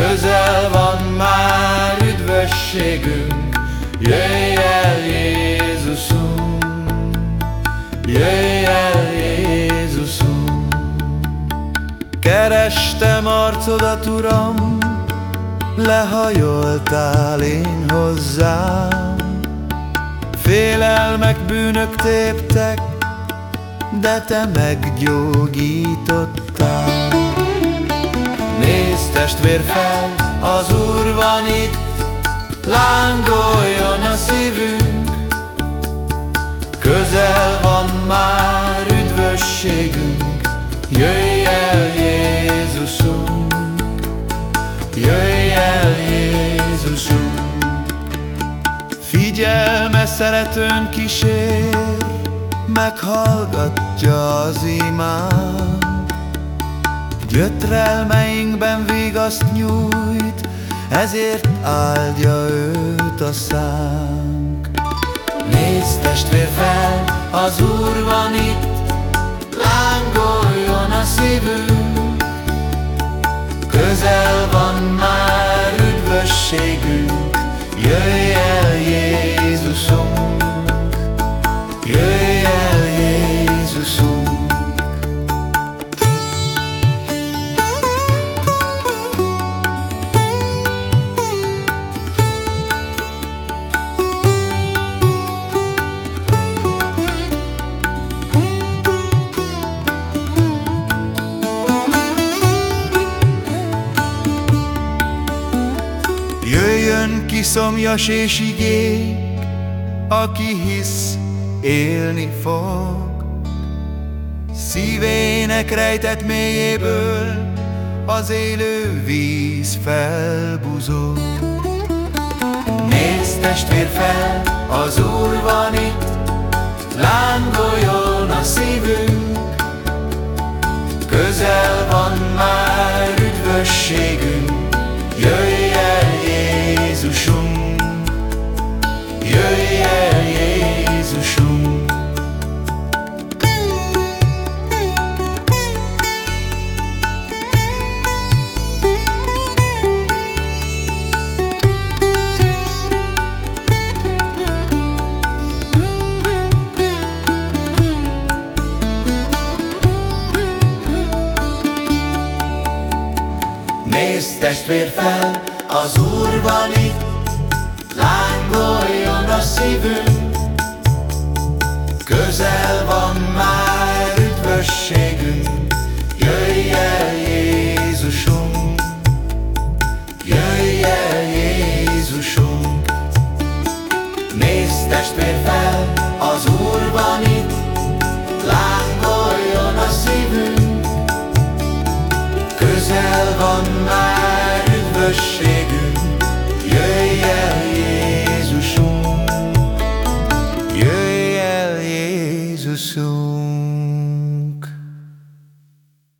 Közel van már üdvösségünk, Jöjj el Jézusunk, jöjj el Jézusunk. Kerestem arcodat, Uram, lehajoltál én hozzám. Félelmek, bűnök téptek, de te meggyógyítottál. Testvér fel, az Úr van itt, lángoljon a szívünk, közel van már üdvösségünk, jöjj el Jézusunk, jöjj el Jézusunk. Figyelme szeretőn kísér, meghallgatja az imán, Gyötrelmeinkben vigaszt nyújt, ezért áldja őt a szánk. Nézd testvér fel, az Úr van itt, lángoljon a szívünk, közel van már üdvösségünk, jöjj Jöjjön ki szomjas és igény, aki hisz, élni fog. Szívének rejtett mélyéből az élő víz felbuzog. Nézd testvér fel, az Úr van itt, lángoljon a szívünk, közel van már üdvösségünk, Nézd testvér fel, az Úr van itt, lángoljon a szívünk, közel van már üdvösségünk, van már üdvösségünk,